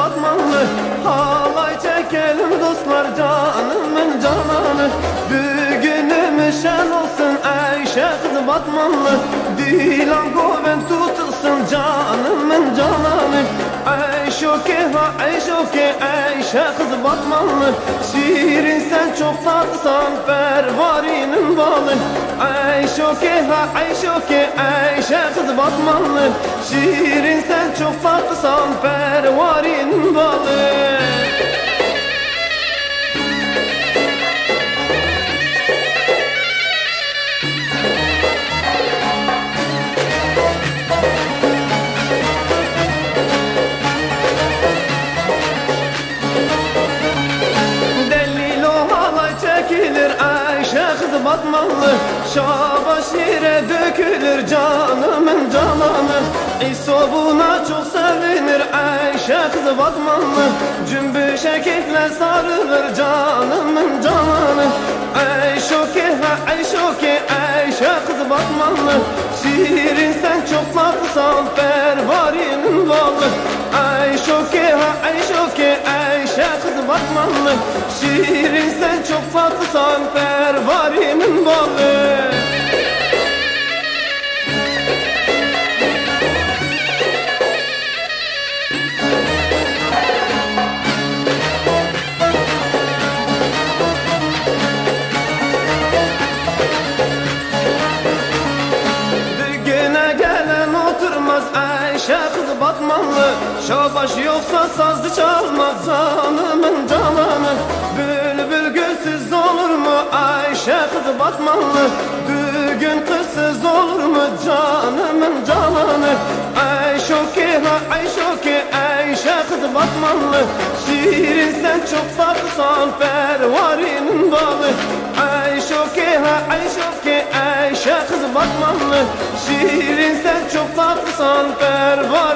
batmanlı Halay çekelim dostlar canımın cananı. Bugünümüz şen olsun Ayşe kız batmanlı Dilan goven tutulsun canımın cananı. Ayşoke ha Ayşoke Ayşe kız batmanlı çok tatlısan pervarinin balı. Ayşoke ha Ayşoke Ayşe kız batmanlı Şirin sen çok tatlısan pervarinin balı Ayşe kız batmanlı Şabaş yere dökülür canımın cananı. İso buna çok sevinir Ayşe kız batmanlı Cümbüş erkekle sarılır canımın cananı. Ayşoke ha Ayşoke Ayşe kız batmanlı Şirin sen çok tatlısan pervarinin balı Ayşoke ha Ayşoke Ayşe kız batmanlı Şirin sen çok tatlısan pervarimin Ayşe kız batmanlı. Şabaş yoksa sazlı çalmaz canımın cananı Ayşe kız batmanlı Düğün kızsız olur mu canımın cananı? Ayşoke ha Ayşoke Ayşe kız batmanlı Şirin sen çok tatlısın pervarinin balı. Ayşoke ha Ayşoke Ayşe kız batmanlı Şirin sen çok tatlısın pervarinin